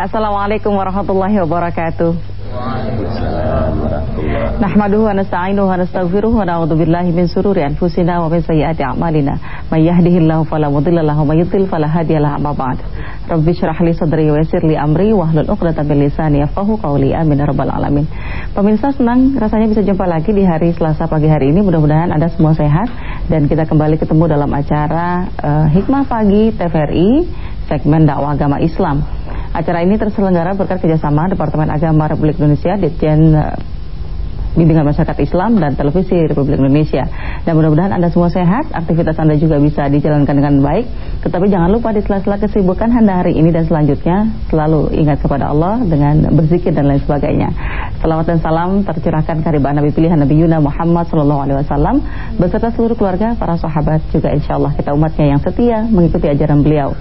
Assalamualaikum warahmatullahi wabarakatuh. Waalaikumsalam warahmatullahi Nahmaduhu wa nasta'inuhu wa nastaghfiruh wa na'udzu billahi min sururi anfusina wa min sayyiati a'malina. May yahdihillahu fala mudilla lahu wa may yudlil fala hadiyalah amma ba'd. Rabbi shrah li sadri wa yassir li amri wa hlul 'uqdatam min lisani yafqahu qawli. Amin ya rabbal alamin. Pemirsa senang rasanya bisa jumpa lagi di hari Selasa pagi hari ini. Mudah-mudahan Anda semua sehat dan kita kembali ketemu dalam acara uh, Hikmah Pagi TVRI segmen dakwah agama Islam. Acara ini terselenggara berkat kerjasama Departemen Agama Republik Indonesia, Ditjen Bimbingan Masyarakat Islam dan Televisi Republik Indonesia. Dan mudah-mudahan Anda semua sehat, aktivitas Anda juga bisa dijalankan dengan baik. Tetapi jangan lupa di sela-sela kesibukan Anda hari ini dan selanjutnya selalu ingat kepada Allah dengan berzikir dan lain sebagainya. Selamat dan salam tercurahkan karibah Nabi pilihan Nabi Yuna Muhammad Sallallahu Alaihi Wasallam beserta seluruh keluarga, para sahabat juga insya Allah kita umatnya yang setia mengikuti ajaran beliau.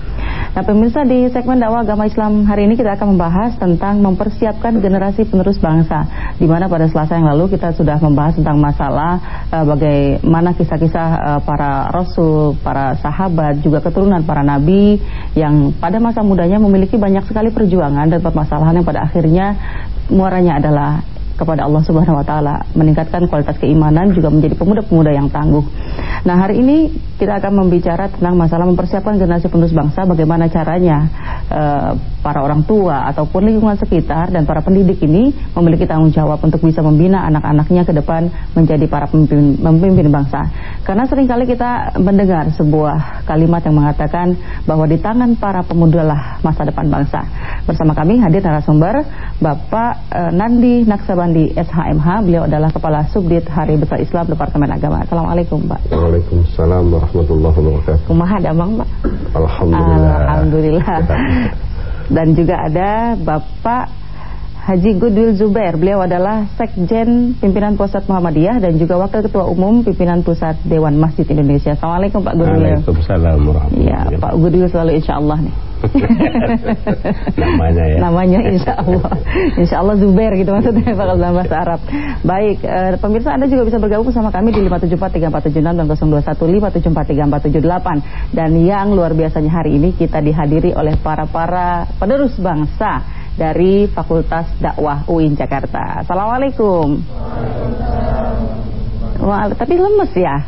Nah pemirsa di segmen dakwah agama Islam hari ini kita akan membahas tentang mempersiapkan generasi penerus bangsa. Di mana pada selasa yang lalu lalu kita sudah membahas tentang masalah uh, bagaimana kisah-kisah uh, para rasul, para sahabat, juga keturunan para nabi yang pada masa mudanya memiliki banyak sekali perjuangan dan permasalahan yang pada akhirnya muaranya adalah kepada Allah Subhanahu wa taala, meningkatkan kualitas keimanan juga menjadi pemuda-pemuda yang tangguh. Nah, hari ini kita akan membicara tentang masalah mempersiapkan generasi penerus bangsa bagaimana caranya uh, para orang tua ataupun lingkungan sekitar dan para pendidik ini memiliki tanggung jawab untuk bisa membina anak-anaknya ke depan menjadi para pemimpin, pemimpin bangsa. Karena sering kali kita mendengar sebuah kalimat yang mengatakan bahwa di tangan para pemuda lah masa depan bangsa. Bersama kami hadir narasumber Bapak uh, Nandi Naksaban di SHMH. Beliau adalah Kepala Subdit Hari Besar Islam Departemen Agama. Assalamualaikum, Pak. Waalaikumsalam warahmatullahi wabarakatuh. Kumaha damang, Pak? Alhamdulillah. Alhamdulillah. Dan juga ada Bapak Haji Goodwill Zubair. Beliau adalah Sekjen Pimpinan Pusat Muhammadiyah dan juga Wakil Ketua Umum Pimpinan Pusat Dewan Masjid Indonesia. Assalamualaikum Pak Goodwill. Waalaikumsalam. Ya, Pak Goodwill selalu insya Allah nih. namanya ya namanya insya Allah insya Allah Zubair gitu maksudnya bakal dalam bahasa Arab baik uh, pemirsa Anda juga bisa bergabung bersama kami di 5743476 dan 0215243478 dan yang luar biasanya hari ini kita dihadiri oleh para-para penerus bangsa dari Fakultas Dakwah UIN Jakarta Assalamualaikum Wah, tapi lemes ya.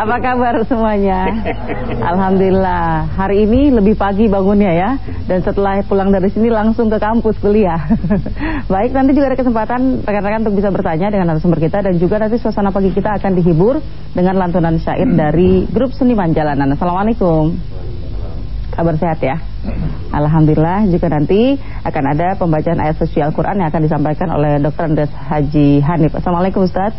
Apa kabar semuanya? Alhamdulillah. Hari ini lebih pagi bangunnya ya. Dan setelah pulang dari sini langsung ke kampus kuliah. Baik, nanti juga ada kesempatan rekan-rekan untuk bisa bertanya dengan narasumber kita dan juga nanti suasana pagi kita akan dihibur dengan lantunan syair dari grup seniman jalanan. Assalamualaikum. Kabar sehat ya? Alhamdulillah juga nanti akan ada pembacaan ayat suci Al-Quran yang akan disampaikan oleh Dr. Andes Haji Hanif. Assalamualaikum Ustaz.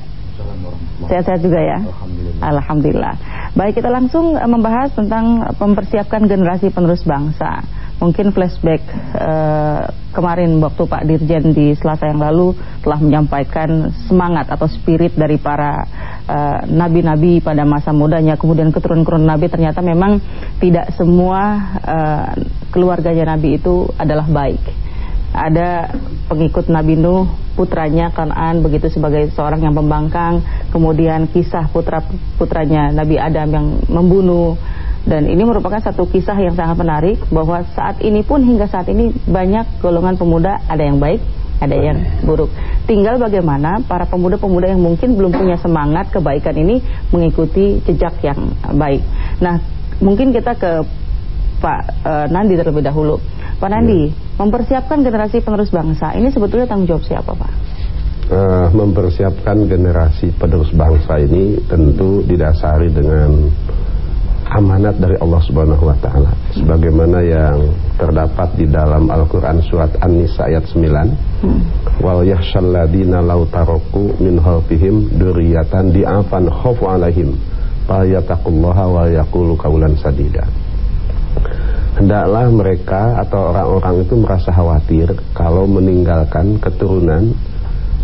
Sehat-sehat juga ya? Alhamdulillah. Alhamdulillah. Baik kita langsung membahas tentang mempersiapkan generasi penerus bangsa. Mungkin flashback uh, kemarin waktu Pak Dirjen di Selasa yang lalu telah menyampaikan semangat atau spirit dari para eh, nabi-nabi uh, pada masa mudanya, kemudian keturunan-keturunan nabi ternyata memang tidak semua uh, keluarganya nabi itu adalah baik. Ada pengikut Nabi Nuh, putranya Kanan begitu sebagai seorang yang pembangkang, kemudian kisah putra-putranya Nabi Adam yang membunuh dan ini merupakan satu kisah yang sangat menarik bahwa saat ini pun hingga saat ini banyak golongan pemuda ada yang baik, ada yang buruk. Tinggal bagaimana para pemuda-pemuda yang mungkin belum punya semangat kebaikan ini mengikuti jejak yang baik. Nah, mungkin kita ke Pak e, Nandi terlebih dahulu. Pak Nandi, ya. mempersiapkan generasi penerus bangsa ini sebetulnya tanggung jawab siapa, Pak? Uh, mempersiapkan generasi penerus bangsa ini tentu didasari dengan amanat dari Allah Subhanahu wa taala. Sebagaimana yang terdapat di dalam Al-Qur'an surat An-Nisa ayat 9 hmm. wal yakhshal ladina law taraku min khalfihim dzurriyyatan di'afan khaufu alaihim fayattaqullaha wa yaqulu qawlan sadida. Hendaklah mereka atau orang-orang itu merasa khawatir kalau meninggalkan keturunan.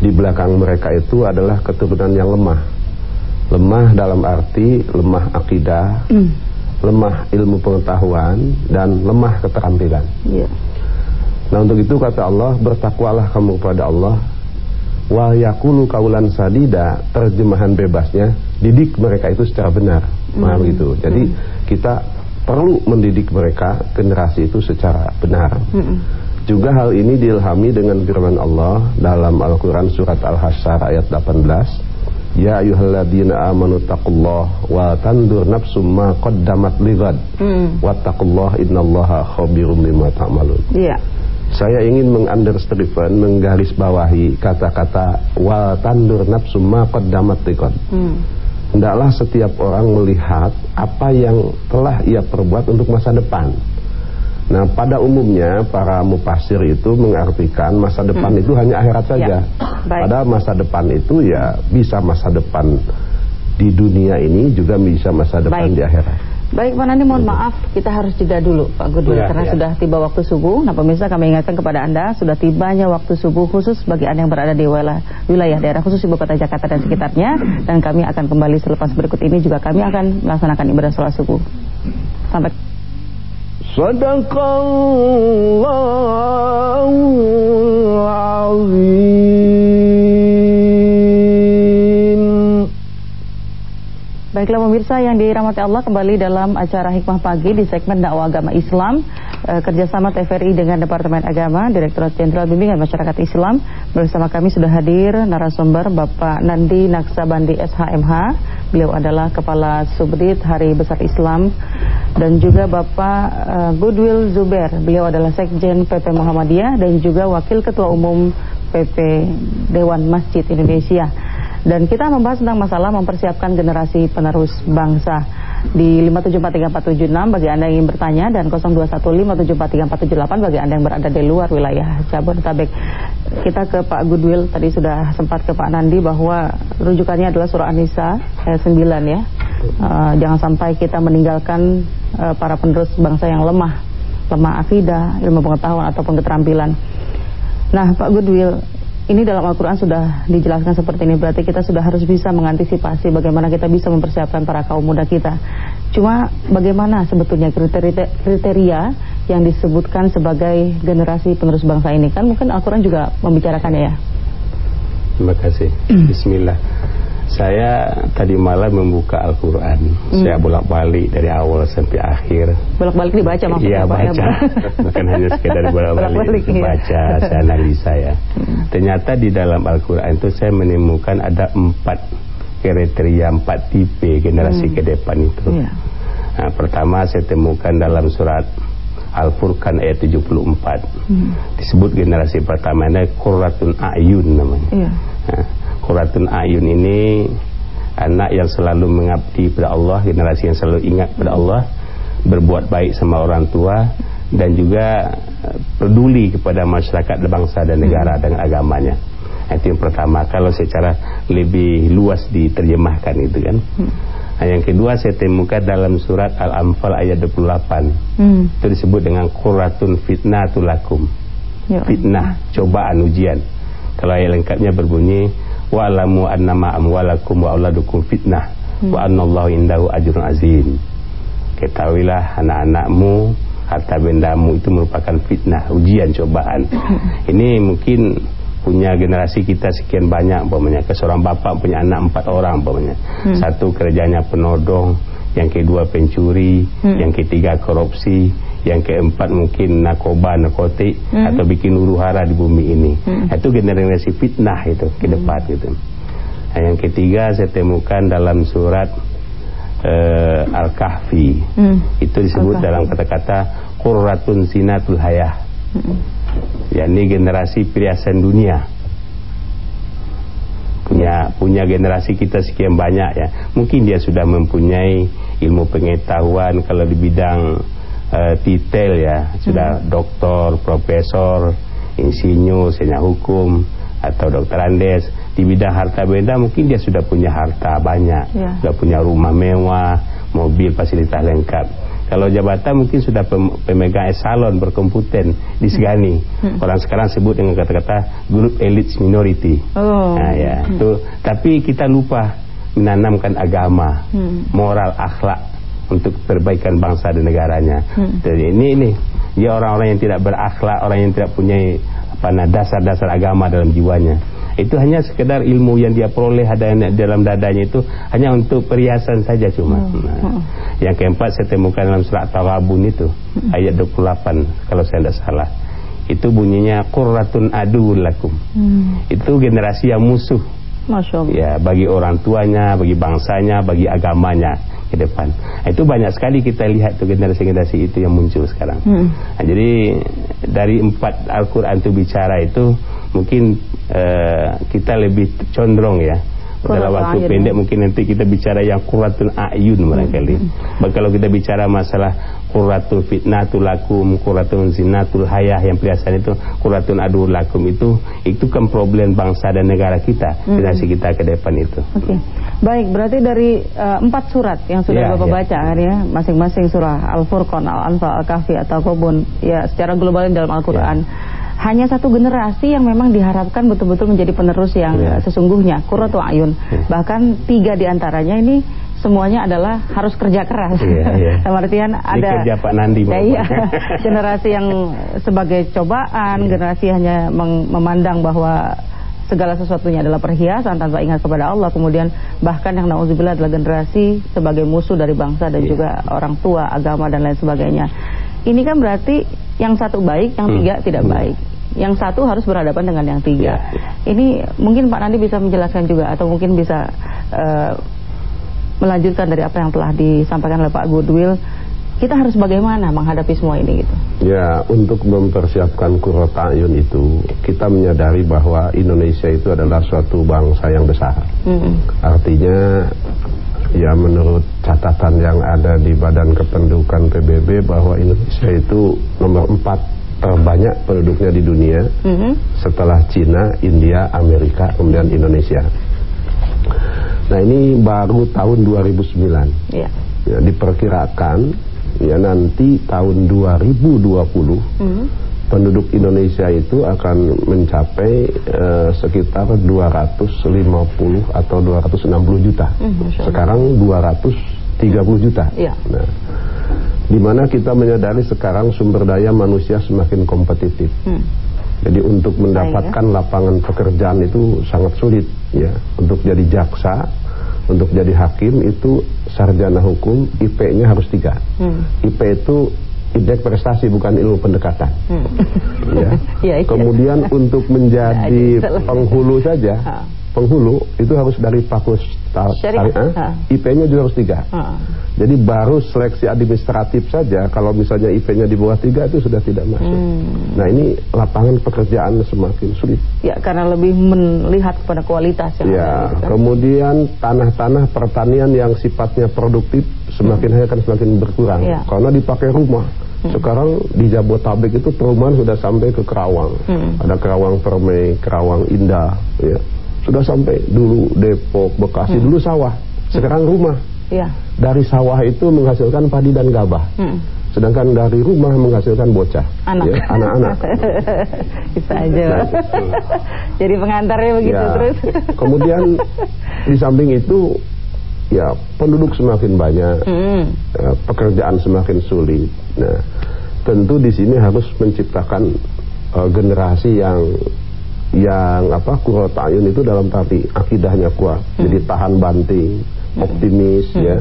Di belakang mereka itu adalah keturunan yang lemah lemah dalam arti lemah akidah, mm. lemah ilmu pengetahuan dan lemah keterampilan. Yeah. Nah untuk itu kata Allah bertakwalah kamu kepada Allah wa yakulu kaulan sadida terjemahan bebasnya didik mereka itu secara benar. Mm. Paham gitu. Jadi mm. kita perlu mendidik mereka generasi itu secara benar. Hmm. Juga hal ini diilhami dengan firman Allah dalam Al-Quran surat Al-Hasyr ayat 18 Ya ayuhalladzina amanu taqullah wa tandur nafsum ma qaddamat ligad hmm. wattaqullah innallaha khabirum lima ta'malun. Iya. Saya ingin mengunderstreafen, menggarisbawahi kata-kata wa tandur nafsum ma qaddamat ligad hmm. Hendaklah setiap orang melihat apa yang telah ia perbuat untuk masa depan Nah pada umumnya para mupasir itu mengartikan masa depan hmm. itu hanya akhirat saja. Ya. Padahal masa depan itu ya bisa masa depan di dunia ini juga bisa masa depan Baik. di akhirat. Baik Pak Nandi mohon maaf kita harus jeda dulu Pak Gudul ya, karena ya. sudah tiba waktu subuh. Nah pemirsa kami ingatkan kepada Anda sudah tibanya waktu subuh khusus bagi Anda yang berada di wilayah, wilayah daerah khusus Ibu Kota Jakarta dan sekitarnya dan kami akan kembali selepas berikut ini juga kami akan melaksanakan ibadah sholat subuh. Sampai Baiklah pemirsa yang dirahmati Allah kembali dalam acara Hikmah Pagi di segmen dakwah agama Islam eh, kerjasama TVRI dengan Departemen Agama Direktorat Jenderal Bimbingan Masyarakat Islam bersama kami sudah hadir narasumber Bapak Nandi Naksabandi SHMH beliau adalah Kepala Subdit Hari Besar Islam dan juga Bapak uh, Goodwill Zuber. Beliau adalah Sekjen PP Muhammadiyah dan juga Wakil Ketua Umum PP Dewan Masjid Indonesia. Dan kita membahas tentang masalah mempersiapkan generasi penerus bangsa di 5743476 bagi Anda yang ingin bertanya dan 0215743478 bagi Anda yang berada di luar wilayah Jabodetabek. Kita ke Pak Goodwill tadi sudah sempat ke Pak Nandi bahwa rujukannya adalah surah An-Nisa ayat 9 ya. Uh, jangan sampai kita meninggalkan uh, para penerus bangsa yang lemah, lemah akidah, ilmu pengetahuan ataupun keterampilan. Nah, Pak Goodwill, ini dalam Al-Quran sudah dijelaskan seperti ini. Berarti kita sudah harus bisa mengantisipasi Bagaimana kita bisa mempersiapkan para kaum muda kita. Cuma bagaimana sebetulnya kriteria, kriteria Yang disebutkan sebagai generasi penerus bangsa ini? Kan mungkin Al-Quran juga membicarakannya ya. Terima kasih. Bismillah saya tadi malam membuka Al-Quran hmm. Saya bolak-balik dari awal sampai akhir Bolak-balik dibaca maksudnya Iya baca Bukan hanya sekedar bolak-balik iya. Baca, saya analisa ya hmm. Ternyata di dalam Al-Quran itu saya menemukan ada empat kriteria Empat tipe generasi hmm. ke depan itu ya. nah, Pertama saya temukan dalam surat Al-Furqan ayat 74 hmm. Disebut generasi pertama ini Qurratun Ayun namanya ya. nah, Quratun Ayun ini anak yang selalu mengabdi pada Allah, generasi yang selalu ingat pada Allah, berbuat baik sama orang tua dan juga eh, peduli kepada masyarakat bangsa dan negara hmm. dengan agamanya. Itu yang pertama. Kalau secara lebih luas diterjemahkan itu kan. Hmm. Nah, yang kedua saya temukan dalam surat Al-Anfal ayat 28. Hmm. Itu disebut dengan quratun fitnatulakum. Ya. Fitnah, cobaan, ujian. Kalau ayat lengkapnya berbunyi wa'lamu annama amwalakum wa auladukum fitnah hmm. wa annallahu indahu ajrun azim. Ketahuilah anak-anakmu, harta bendamu itu merupakan fitnah, ujian, cobaan. Hmm. Ini mungkin punya generasi kita sekian banyak umpamanya. Seorang bapak punya anak empat orang umpamanya. Hmm. Satu kerjanya penodong, yang kedua pencuri, hmm. yang ketiga korupsi, yang keempat mungkin narkoba, narkotik hmm. atau bikin huru hara di bumi ini. Hmm. Itu generasi fitnah itu ke hmm. depan hmm. gitu. Nah, yang ketiga saya temukan dalam surat uh, Al-Kahfi. Hmm. Itu disebut Al dalam kata-kata qurratun sinatul hayah. Hmm. yakni generasi perhiasan dunia. Punya punya generasi kita sekian banyak ya. Mungkin dia sudah mempunyai ilmu pengetahuan kalau di bidang uh, detail ya sudah hmm. doktor, profesor, insinyur, senior hukum atau dokter Andes di bidang harta benda mungkin dia sudah punya harta banyak, ya. sudah punya rumah mewah, mobil fasilitas lengkap. Kalau jabatan mungkin sudah pemegang esalon berkompeten di Segani. Hmm. Orang sekarang sebut dengan kata-kata grup elite minority. Oh. Nah, ya, hmm. tuh. Tapi kita lupa menanamkan agama, hmm. moral, akhlak untuk perbaikan bangsa dan negaranya. Hmm. Jadi ini ini dia orang-orang yang tidak berakhlak, orang yang tidak punya apa dasar-dasar agama dalam jiwanya. Itu hanya sekedar ilmu yang dia peroleh ada dalam dadanya itu hanya untuk perhiasan saja cuma. Hmm. Nah, hmm. Yang keempat saya temukan dalam surat Tawabun itu hmm. ayat 28 kalau saya tidak salah. Itu bunyinya qurratun adu lakum. Hmm. Itu generasi yang musuh. Masya Allah. Ya, bagi orang tuanya, bagi bangsanya, bagi agamanya ke depan. Nah, itu banyak sekali kita lihat tuh generasi-generasi itu yang muncul sekarang. Hmm. Nah, jadi dari empat Al-Quran itu bicara itu mungkin uh, kita lebih condong ya dalam waktu pendek ya. mungkin nanti kita bicara yang kuratun ayun barangkali. Hmm. Kalau kita bicara masalah kuratul fitnatul lakum, kuratul zinatul hayah yang perhiasan itu, kuratun adu lakum itu itu kan problem bangsa dan negara kita, hmm. kita ke depan itu. Oke. Okay. Baik, berarti dari uh, empat surat yang sudah ya, Bapak ya. baca kan ya, masing-masing surah Al-Furqan, Al-Anfal, Al-Kahfi atau Kobun ya secara global dalam Al-Qur'an. Ya hanya satu generasi yang memang diharapkan betul-betul menjadi penerus yang yeah. sesungguhnya kuratu ayun yeah. bahkan tiga di antaranya ini semuanya adalah harus kerja keras yeah, yeah. artian ada kerja Pak Nandi ya, iya, generasi yang sebagai cobaan yeah. generasi hanya memandang bahwa segala sesuatunya adalah perhiasan tanpa ingat kepada Allah kemudian bahkan yang nauzubillah adalah generasi sebagai musuh dari bangsa dan yeah. juga orang tua agama dan lain sebagainya ini kan berarti yang satu baik yang hmm. tiga tidak hmm. baik yang satu harus berhadapan dengan yang tiga. Ya, ya. Ini mungkin Pak Nandi bisa menjelaskan juga atau mungkin bisa uh, melanjutkan dari apa yang telah disampaikan oleh Pak Goodwill. Kita harus bagaimana menghadapi semua ini gitu? Ya, untuk mempersiapkan kurota ayun itu, kita menyadari bahwa Indonesia itu adalah suatu bangsa yang besar. Hmm. Artinya, ya menurut catatan yang ada di Badan Kependudukan PBB bahwa Indonesia itu nomor terbanyak penduduknya di dunia mm -hmm. setelah Cina, India, Amerika, kemudian Indonesia. Nah ini baru tahun 2009. Yeah. Ya, diperkirakan ya nanti tahun 2020 mm -hmm. penduduk Indonesia itu akan mencapai uh, sekitar 250 atau 260 juta. Mm -hmm. Sekarang 230 juta. Yeah. Nah, di mana kita menyadari sekarang sumber daya manusia semakin kompetitif. Hmm. Jadi untuk mendapatkan lapangan pekerjaan itu sangat sulit ya. Untuk jadi jaksa, untuk jadi hakim itu sarjana hukum IP-nya harus tiga. Hmm. IP itu indeks prestasi bukan ilmu pendekatan. Hmm. Ya. ya, ya. Kemudian untuk menjadi penghulu saja, penghulu itu harus dari fakultas syariah, IP-nya juga harus tiga. Ha. Jadi baru seleksi administratif saja kalau misalnya IP-nya di bawah tiga itu sudah tidak masuk. Hmm. Nah ini lapangan pekerjaan semakin sulit. Ya karena lebih melihat kepada kualitas yang ya, ada. Gitu kan? Kemudian tanah-tanah pertanian yang sifatnya produktif semakin hmm. hari akan semakin berkurang ya. karena dipakai rumah. Hmm. Sekarang di Jabotabek itu perumahan sudah sampai ke Kerawang. Hmm. Ada Kerawang Permai, Kerawang Indah, ya sudah sampai dulu Depok, Bekasi, hmm. dulu sawah, sekarang rumah. Ya. Dari sawah itu menghasilkan padi dan gabah. Hmm. Sedangkan dari rumah menghasilkan bocah, anak, ya, anak-anak. Bisa aja. Nah, Jadi pengantarnya begitu ya. terus. Kemudian di samping itu ya penduduk semakin banyak, hmm. ya, pekerjaan semakin sulit. Nah, tentu di sini harus menciptakan uh, generasi yang yang apa kuat ayun itu dalam arti akidahnya kuat hmm. jadi tahan banting hmm. optimis hmm. ya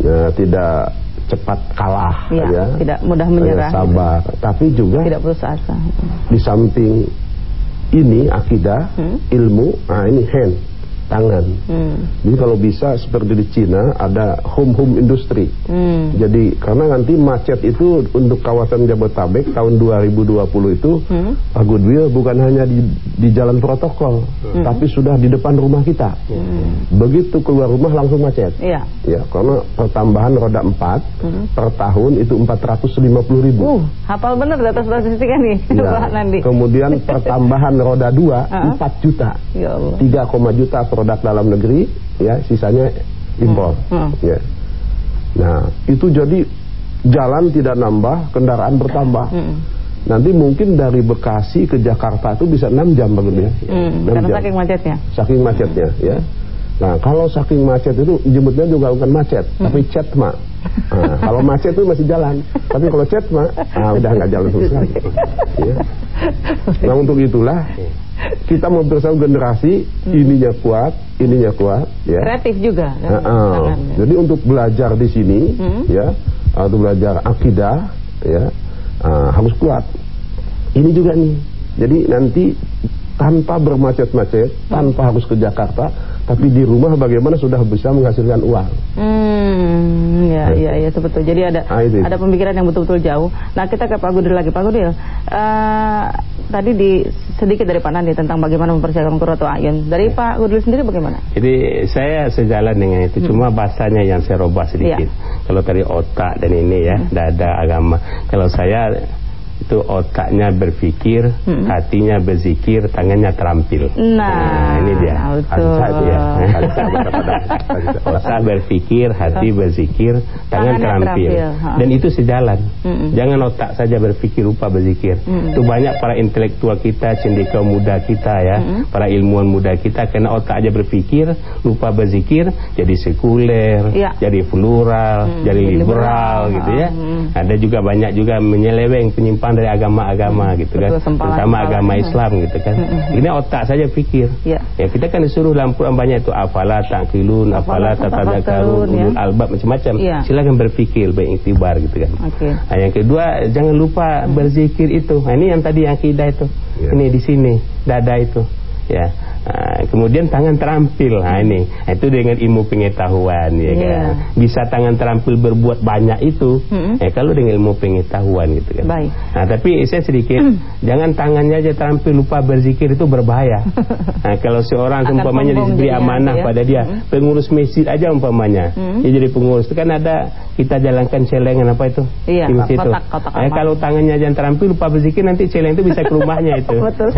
ya tidak cepat kalah ya, ya tidak mudah menyerah sabar gitu. tapi juga tidak putus asa di samping ini akidah hmm. ilmu nah ini hand tangan. Hmm. Jadi kalau bisa seperti di Cina ada home home industri. Hmm. Jadi karena nanti macet itu untuk kawasan Jabotabek tahun 2020 itu hmm. Pak Goodwill bukan hanya di di jalan protokol, hmm. tapi sudah di depan rumah kita. Hmm. Begitu keluar rumah langsung macet. Iya. Ya, karena pertambahan roda 4 hmm. per tahun itu 450 ribu. Uh, hafal benar data statistiknya nih. Ya. Kemudian pertambahan roda 2 4 juta. Ya Allah. 3, juta per produk dalam negeri, ya sisanya impor. Hmm. Hmm. Ya. Nah itu jadi jalan tidak nambah, kendaraan bertambah. Hmm. Nanti mungkin dari Bekasi ke Jakarta itu bisa 6 jam begitu ya. Hmm, karena jam. saking macetnya. Saking macetnya hmm. ya. Nah kalau saking macet itu jemputnya juga bukan macet, hmm. tapi chat mak. Nah, kalau macet itu masih jalan, tapi kalau chat mak, ah, udah nggak jalan sama sekali. ya. Nah untuk itulah kita membersama generasi hmm. ininya kuat, ininya kuat, ya. Kreatif juga. Kan? Uh. Jadi untuk belajar di sini, hmm. ya, untuk belajar akidah, ya, uh, harus kuat. Ini juga nih. Jadi nanti tanpa bermacet-macet, tanpa harus ke Jakarta, tapi di rumah bagaimana sudah bisa menghasilkan uang. Hmm, ya, ya, ya, betul. Jadi ada ah, ada pemikiran yang betul-betul jauh. Nah, kita ke Pak Gudil lagi, Pak Gudil. Uh, tadi di sedikit dari Pak Nandi tentang bagaimana mempersiapkan Qurratu Ayun. Dari Pak Gudil sendiri bagaimana? Jadi saya sejalan dengan itu, hmm. cuma bahasanya yang saya robah sedikit. Ya. Kalau tadi otak dan ini ya, hmm. dada agama. Kalau saya itu otaknya berpikir, hmm. hatinya berzikir, tangannya terampil. Nah, nah ini dia. Betul. ya. Otak berpikir, hati berzikir, tangan terampil. terampil. Dan itu sejalan. Hmm. Jangan otak saja berpikir lupa berzikir. Hmm. Itu banyak para intelektual kita, cendekia muda kita ya, hmm. para ilmuwan muda kita karena otak aja berpikir, lupa berzikir, jadi sekuler, ya. jadi plural, hmm. jadi liberal, liberal gitu ya. Hmm. Ada juga banyak juga menyeleweng penyimpangan dari agama-agama hmm, gitu kan terutama agama Islam gitu kan hmm, hmm. ini otak saja pikir ya. ya kita kan disuruh dalam Quran banyak itu afala taqilun afala tatadzakarun ya. ulul albab macam-macam ya. silakan berpikir beriktibar gitu kan okay. nah, yang kedua jangan lupa berzikir itu nah, ini yang tadi yang akidah itu ya. ini di sini dada itu ya Nah, kemudian tangan terampil, nah ini nah, itu dengan ilmu pengetahuan ya yeah. kan. Bisa tangan terampil berbuat banyak itu, mm -hmm. ya kalau dengan ilmu pengetahuan gitu kan. Baik. Nah tapi saya sedikit, mm. jangan tangannya aja terampil lupa berzikir itu berbahaya. nah kalau seorang umpamanya diberi amanah ya. pada dia, mm. pengurus masjid aja umpamanya, mm. dia jadi pengurus itu kan ada kita jalankan celengan apa itu iya, di masjid kotak, itu. Kotak nah, kalau tangannya aja terampil lupa berzikir nanti celeng itu bisa ke rumahnya itu. Betul.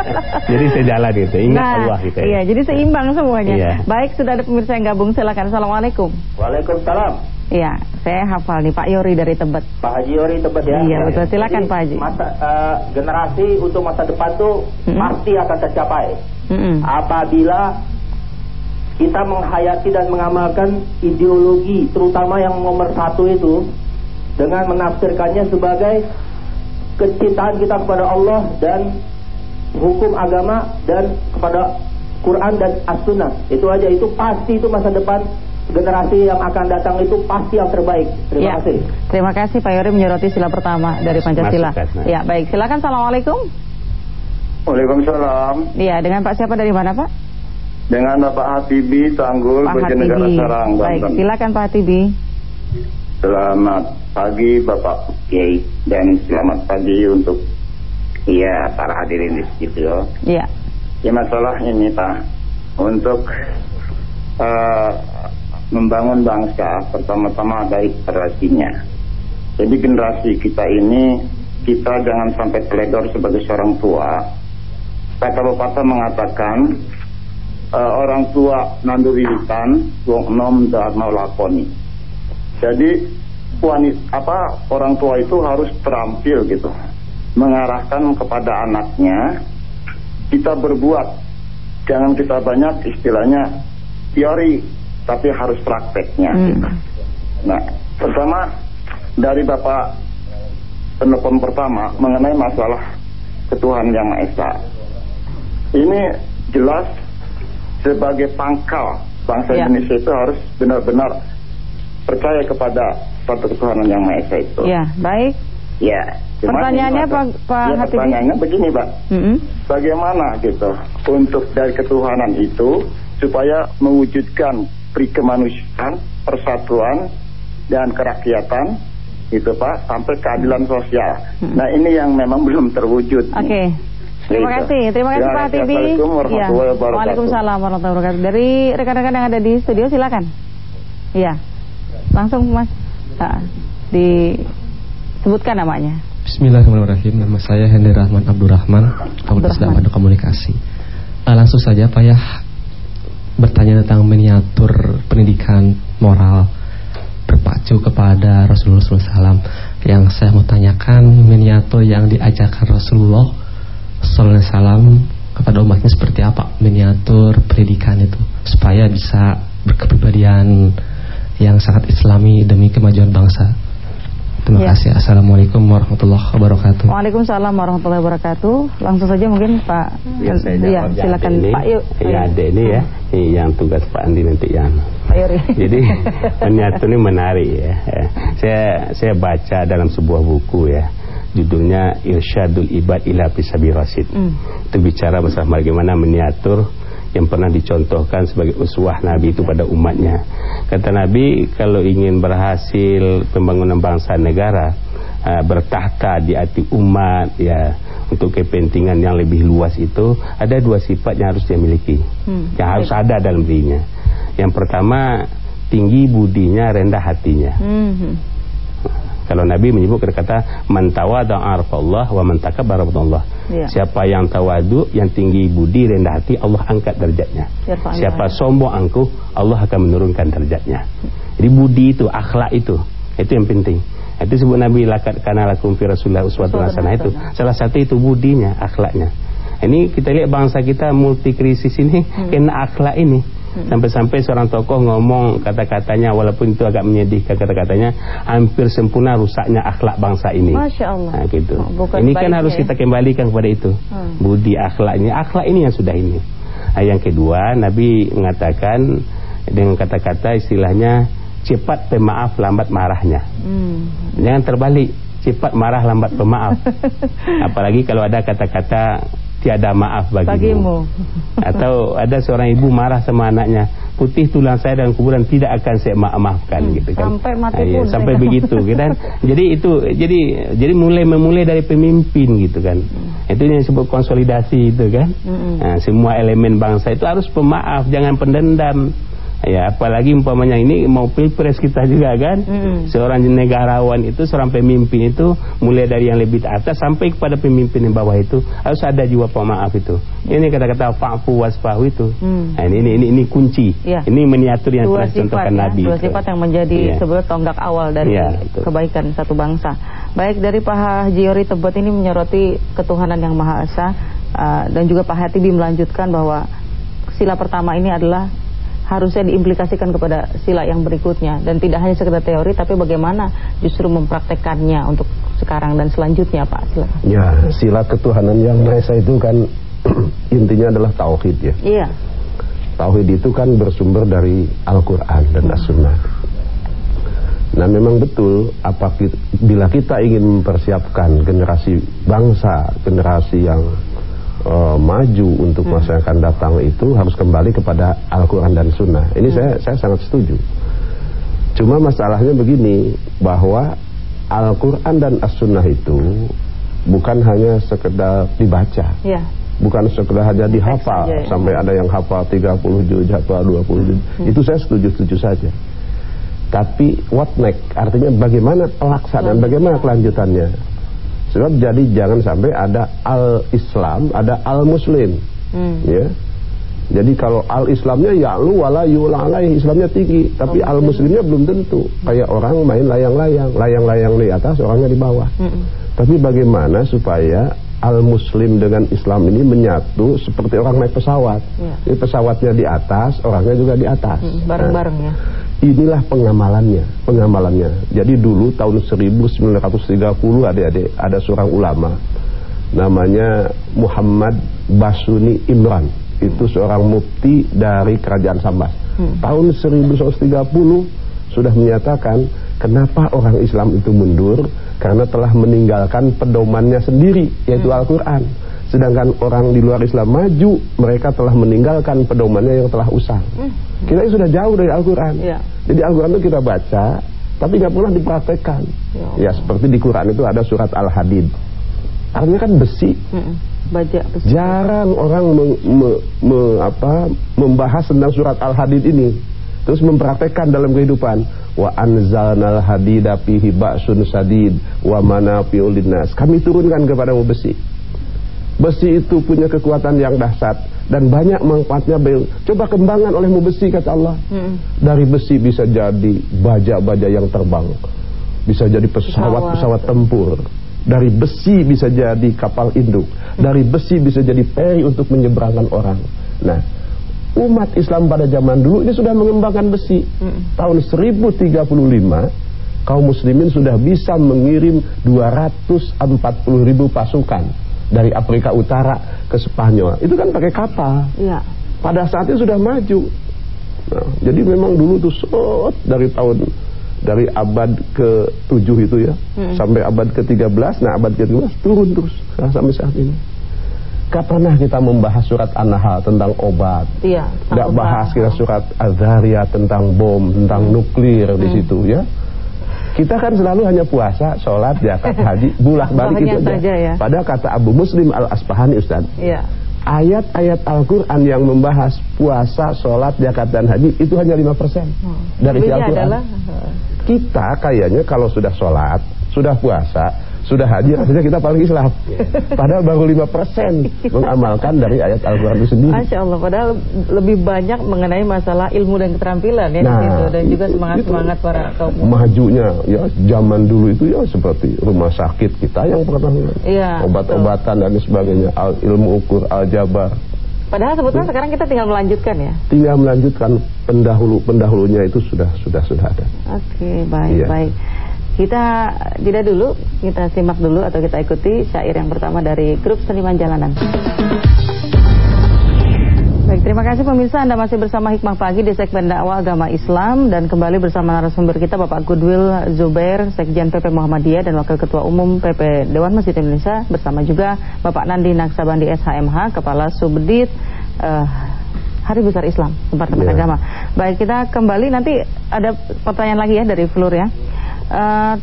jadi saya jalan gitu. Ingat nah, Allah gitu ya. Iya, jadi seimbang semuanya. Iya. Baik, sudah ada pemirsa yang gabung silakan. Assalamualaikum. Waalaikumsalam. Iya, saya hafal nih Pak Yori dari Tebet. Pak Haji Yori Tebet ya. Iya, betul. Silakan Pak Haji. Masa uh, generasi untuk masa depan tuh mm -hmm. pasti akan tercapai. Mm -hmm. Apabila kita menghayati dan mengamalkan ideologi terutama yang nomor satu itu dengan menafsirkannya sebagai kecintaan kita kepada Allah dan hukum agama dan kepada Quran dan As-Sunnah. Itu aja itu pasti itu masa depan generasi yang akan datang itu pasti yang terbaik. Terima ya. kasih. Terima kasih Pak Yori menyoroti sila pertama dari Pancasila. Masuk, ya, baik. Silakan Assalamualaikum. Waalaikumsalam. Iya, dengan Pak siapa dari mana, Pak? Dengan Bapak Hatibi Tanggul Bojonegara Sarang, Banten. Baik, silakan Pak Hatibi. Selamat pagi Bapak Kiai dan selamat pagi untuk Iya, para hadirin di studio. Iya. Ya masalah ini Pak, untuk uh, membangun bangsa pertama-tama dari generasinya. Jadi generasi kita ini kita jangan sampai teledor sebagai seorang tua. Kata pepatah mengatakan uh, orang tua nandu wilitan, wong nom dharma lakoni. Jadi wanita apa orang tua itu harus terampil gitu mengarahkan kepada anaknya kita berbuat. Jangan kita banyak istilahnya teori tapi harus prakteknya. Hmm. nah pertama dari bapak penelpon pertama mengenai masalah ketuhanan yang Maha Esa. Ini jelas sebagai pangkal bangsa ya. Indonesia itu harus benar-benar percaya kepada satu ketuhanan yang Maha Esa itu. Ya baik ya Pertanyaannya Pak Pak ya, Pertanyaannya begini Pak, mm -hmm. bagaimana gitu untuk dari ketuhanan itu supaya mewujudkan pri kemanusiaan, persatuan dan kerakyatan itu Pak sampai keadilan sosial. Hmm. Nah ini yang memang belum terwujud. Oke. Okay. Terima gitu. kasih, terima kasih ya, Pak Tibi. Ya. Waalaikumsalam warahmatullahi wabarakatuh. Dari rekan-rekan yang ada di studio silakan. Iya, langsung Mas, nah, disebutkan namanya. Bismillahirrahmanirrahim. Nama saya Hendy Rahman Abdurrahman, Fakultas Dakwah dan Komunikasi. Uh, langsung saja Pak ya bertanya tentang miniatur pendidikan moral berpacu kepada Rasulullah SAW. Yang saya mau tanyakan miniatur yang diajarkan Rasulullah SAW kepada umatnya seperti apa miniatur pendidikan itu supaya bisa berkepribadian yang sangat islami demi kemajuan bangsa. Terima ya. kasih. Assalamualaikum warahmatullahi wabarakatuh. Waalaikumsalam warahmatullahi wabarakatuh. Langsung saja mungkin Pak. Ya, saya ya, silakan ini, Pak Yuk. Ya, ada ini ya. Ini yang tugas Pak Andi nanti yang. Pak Yuri. Jadi menyatu ini menarik ya. Saya saya baca dalam sebuah buku ya. Judulnya Irsyadul Ibad ila Pisabi Rasid. Hmm. Itu bicara masalah bagaimana meniatur yang pernah dicontohkan sebagai uswah Nabi itu pada umatnya. Kata Nabi, kalau ingin berhasil pembangunan bangsa negara, uh, bertahta di hati umat, ya untuk kepentingan yang lebih luas itu, ada dua sifat yang harus dia miliki, hmm. yang harus ada dalam dirinya. Yang pertama, tinggi budinya, rendah hatinya. Hmm. Kalau Nabi menyebut kata-kata man tawadu Allah wa man takabbara Allah. Ya. Siapa yang tawadu, yang tinggi budi, rendah hati, Allah angkat derajatnya. Siapa sombong angkuh, Allah akan menurunkan derajatnya. Jadi budi itu, akhlak itu, itu yang penting. Itu sebut Nabi lakat kana lakum fi Rasulullah uswatun hasanah itu. Salah satu itu budinya, akhlaknya. Ini kita lihat bangsa kita multi krisis ini hmm. kena akhlak ini. Hmm. Sampai-sampai seorang tokoh ngomong kata-katanya walaupun itu agak menyedihkan kata-katanya hampir sempurna rusaknya akhlak bangsa ini. Masya Allah. Nah, gitu. Oh, ini kan harus ya. kita kembalikan kepada itu. Hmm. Budi akhlaknya, akhlak ini yang sudah ini. Nah, yang kedua Nabi mengatakan dengan kata-kata istilahnya cepat pemaaf lambat marahnya. Hmm. Jangan terbalik cepat marah lambat pemaaf. Apalagi kalau ada kata-kata tiada maaf bagimu. bagimu. Atau ada seorang ibu marah sama anaknya, putih tulang saya dalam kuburan tidak akan saya maafkan hmm, gitu kan. Sampai mati iya, pun. Ya, sampai begitu gitu kan. Jadi itu jadi jadi mulai memulai dari pemimpin gitu kan. Hmm. Itu yang disebut konsolidasi itu kan. Hmm. Nah, semua elemen bangsa itu harus pemaaf, jangan pendendam. Ya, apalagi umpamanya ini mau pilpres kita juga kan. Mm. Seorang negarawan itu, seorang pemimpin itu mulai dari yang lebih atas sampai kepada pemimpin yang bawah itu harus ada jiwa pemaaf itu. Ini kata-kata fa'fu wasfahu itu. Mm. Nah, ini, ini ini ini kunci. Ya. Ini miniatur yang telah dicontohkan ya, Nabi. Dua sifat yang menjadi ya. sebuah tonggak awal dari ya, kebaikan satu bangsa. Baik dari Pak Haji Yori Tebet ini menyoroti ketuhanan yang Maha Esa uh, dan juga Pak Hatibi melanjutkan bahwa sila pertama ini adalah harusnya diimplikasikan kepada sila yang berikutnya dan tidak hanya sekedar teori tapi bagaimana justru mempraktekannya untuk sekarang dan selanjutnya Pak silakan. Ya, sila ketuhanan yang Maha Esa itu kan intinya adalah tauhid ya. Iya. Tauhid itu kan bersumber dari Al-Qur'an dan As-Sunnah. Nah memang betul apabila bila kita ingin mempersiapkan generasi bangsa, generasi yang uh, maju untuk hmm. masa yang akan datang itu harus kembali kepada Al-Quran dan Sunnah. Ini hmm. saya saya sangat setuju. Cuma masalahnya begini bahwa Al-Quran dan As-Sunnah itu bukan hanya sekedar dibaca. Ya. Bukan sekedar hanya dihafal ya. sampai ada yang hafal 30 juz, hafal 20 juz. Hmm. Itu saya setuju-setuju saja. Tapi what next? Artinya bagaimana pelaksanaan, bagaimana kelanjutannya? Sebab jadi jangan sampai ada al-Islam, ada al-Muslim. Hmm. Ya. Jadi kalau al-Islamnya ya lu wala yulalai Islamnya tinggi, tapi oh, al-Muslimnya belum tentu. Kayak orang main layang-layang, layang-layang di atas, orangnya di bawah. Hmm. Tapi bagaimana supaya al-Muslim dengan Islam ini menyatu seperti orang naik pesawat. Ya. Jadi pesawatnya di atas, orangnya juga di atas. Hmm, bareng-bareng nah, ya inilah pengamalannya, pengamalannya. Jadi dulu tahun 1930 adik-adik ada seorang ulama namanya Muhammad Basuni Imran. Itu seorang mufti dari kerajaan Sambas. Hmm. Tahun 1930 sudah menyatakan kenapa orang Islam itu mundur karena telah meninggalkan pedomannya sendiri yaitu hmm. Al-Qur'an. Sedangkan orang di luar Islam maju, mereka telah meninggalkan pedomannya yang telah usang. Hmm. Kita sudah jauh dari Al-Quran. Ya. Jadi Al-Quran itu kita baca, tapi nggak pernah dipraktekkan. Ya, ya seperti di Quran itu ada surat Al-Hadid. Artinya kan besi. Hmm. Besi. Jarang orang me, me, me, apa, membahas tentang surat Al-Hadid ini. Terus mempraktekkan dalam kehidupan. Wa anzalnal hadida fihi ba'sun sadid wa manafi'ul linnas. Kami turunkan kepadamu besi Besi itu punya kekuatan yang dahsyat dan banyak manfaatnya. Coba kembangkan olehmu besi kata Allah. Hmm. Dari besi bisa jadi baja-baja yang terbang. Bisa jadi pesawat-pesawat tempur. Dari besi bisa jadi kapal induk. Dari besi bisa jadi peri untuk menyeberangkan orang. Nah, umat Islam pada zaman dulu ini sudah mengembangkan besi. Hmm. Tahun 1035 kaum muslimin sudah bisa mengirim 240 ribu pasukan dari Afrika Utara ke Spanyol. Itu kan pakai kapal. Iya. Pada saat itu sudah maju. Nah, jadi memang dulu tuh sot dari tahun dari abad ke-7 itu ya hmm. sampai abad ke-13 nah abad ke-13 turun terus sampai saat ini Kapan kita membahas surat An-Nahl tentang obat? Iya. Tidak bahas kita surat Az-Zariyat tentang bom, tentang hmm. nuklir di hmm. situ ya. Kita kan selalu hanya puasa, sholat, zakat, haji, bulak balik itu saja. Ya. Padahal kata Abu Muslim Al-Asfahani Ustaz. Iya. Ayat-ayat Al-Quran yang membahas puasa, sholat, zakat, dan haji itu hanya 5% hmm. dari Al-Quran. Kita kayaknya kalau sudah sholat, sudah puasa, sudah haji rasanya kita paling Islam. Padahal baru 5% mengamalkan dari ayat Al-Quran itu sendiri. Masya Allah, padahal lebih banyak mengenai masalah ilmu dan keterampilan ya nah, situ dan juga semangat-semangat para kaum majunya ya zaman dulu itu ya seperti rumah sakit kita yang pernah ya, obat-obatan dan sebagainya, al ilmu ukur, aljabar. Padahal sebetulnya sekarang kita tinggal melanjutkan ya. Tinggal melanjutkan pendahulu pendahulunya itu sudah sudah sudah ada. Oke, baik ya. baik. Kita jeda dulu, kita simak dulu atau kita ikuti syair yang pertama dari grup Seniman Jalanan. Baik, terima kasih pemirsa Anda masih bersama Hikmah Pagi di segmen dakwah agama Islam dan kembali bersama narasumber kita Bapak Goodwill Zubair, Sekjen PP Muhammadiyah dan Wakil Ketua Umum PP Dewan Masjid Indonesia bersama juga Bapak Nandi Naksabandi SHMH, Kepala Subdit uh, Hari Besar Islam Departemen yeah. Agama. Baik, kita kembali nanti ada pertanyaan lagi ya dari Flur ya. Uh,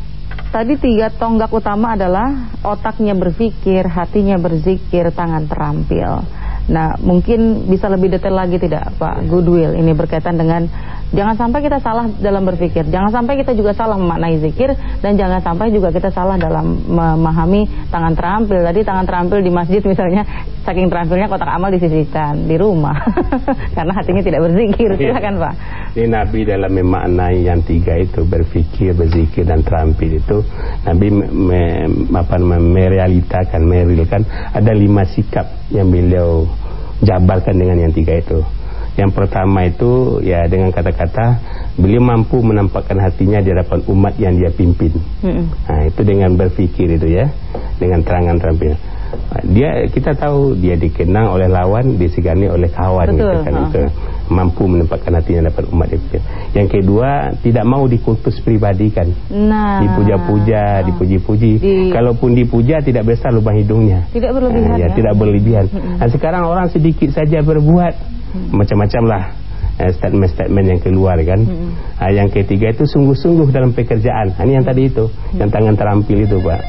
tadi tiga tonggak utama adalah otaknya berpikir, hatinya berzikir, tangan terampil. Nah, mungkin bisa lebih detail lagi tidak Pak Goodwill ini berkaitan dengan jangan sampai kita salah dalam berpikir, jangan sampai kita juga salah memaknai zikir dan jangan sampai juga kita salah dalam memahami tangan terampil. Tadi tangan terampil di masjid misalnya saking terampilnya kotak amal disisihkan di rumah karena hatinya tidak berzikir. Iya. Silakan Pak. Ini Nabi dalam memaknai yang tiga itu berpikir, berzikir dan terampil itu Nabi me, apa merealitakan, merealkan ada lima sikap yang beliau jabarkan dengan yang tiga itu. Yang pertama itu ya dengan kata-kata beliau mampu menampakkan hatinya di hadapan umat yang dia pimpin. -hmm. Nah, itu dengan berpikir itu ya, dengan terangan terampil. Dia kita tahu dia dikenang oleh lawan, disegani oleh kawan Betul, gitu kan itu mampu menempatkan hatinya dapat umat itu. Yang kedua tidak mau dikultus pribadi kan. Nah, dipuja-puja, dipuji-puji. Di... Kalaupun dipuja tidak besar lubang hidungnya. Tidak berlebihan. Nah, ya, ya, tidak berlebihan. Nah, sekarang orang sedikit saja berbuat macam-macam lah Eh, statement-statement yang keluar kan. Hmm. Uh, yang ketiga itu sungguh-sungguh dalam pekerjaan. Uh, ini yang tadi itu, hmm. yang tangan terampil itu, Pak.